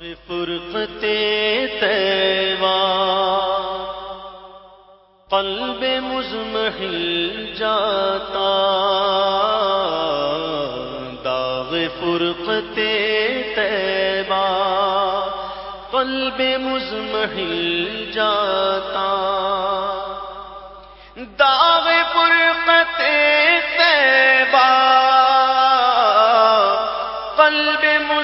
فرقت تیوا۔ قلب مزمحل جاتا۔ داغ فرقت تیوا۔ قلب مزمحل جاتا۔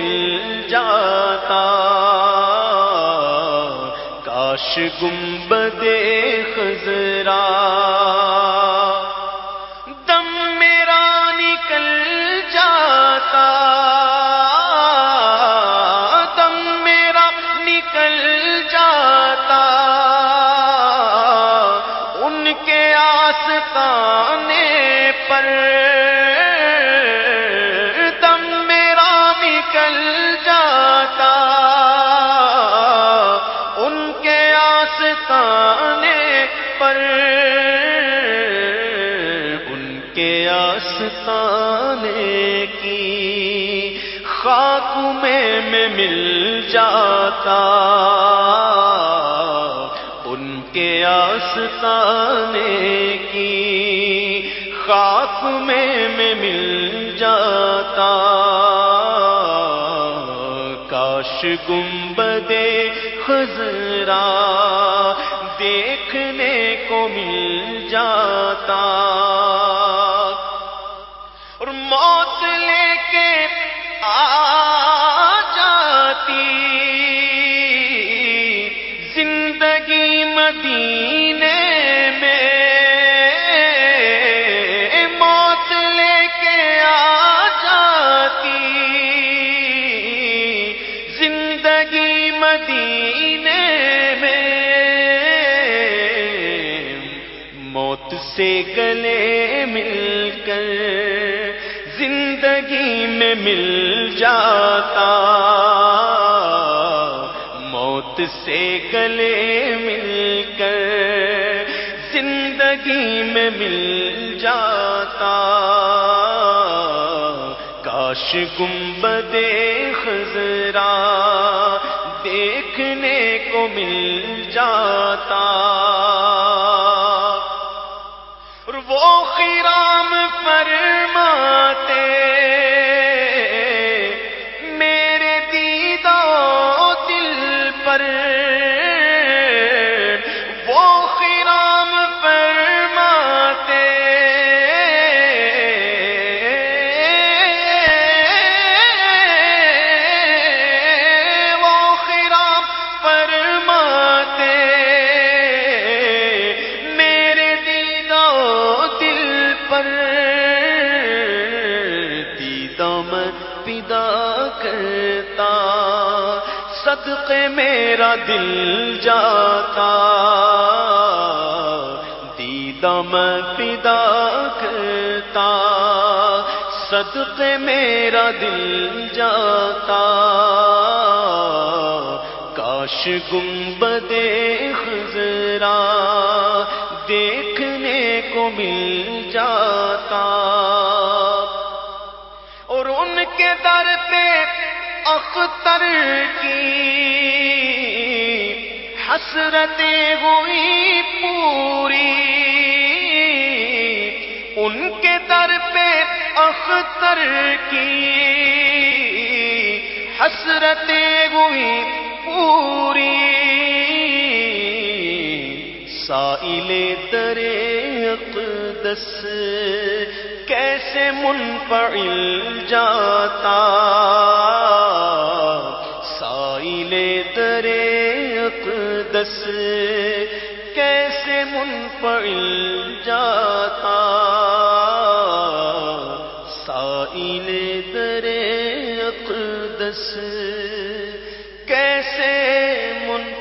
مل جاتا۔ کاش گنبد خزر آستانے پر ان کے آستانے کی خاک میں میں مل جاتا، ان کے آستانے کی خاک میں میں مل جاتا۔ کاش گنبد خزرا دیکھنے کو مل جاتا۔ اور موت لے کے آ جاتی۔ زندگی مدینے سے گلے مل کر زندگی میں مل جاتا۔ موت سے گلے مل کر زندگی میں مل جاتا۔ کاش گنبد خزرا دیکھنے کو مل جاتا۔ وہ خیرام فرماتے پدا کرتا، صدقے میرا دل جاتا دیدم پیدا کرتا، صدقے میرا دل جاتا، کاش گنبد اور ان کے در پہ اختر کی حسرتیں ہوئی پوری۔ ان کے در پہ اختر کی حسرتیں ہوئی پوری۔ سائل در اقدس سے منفعل جاتا۔ سائل درے اقدس کیسے منفعل جاتا۔ سائل درے اقدس کیسے من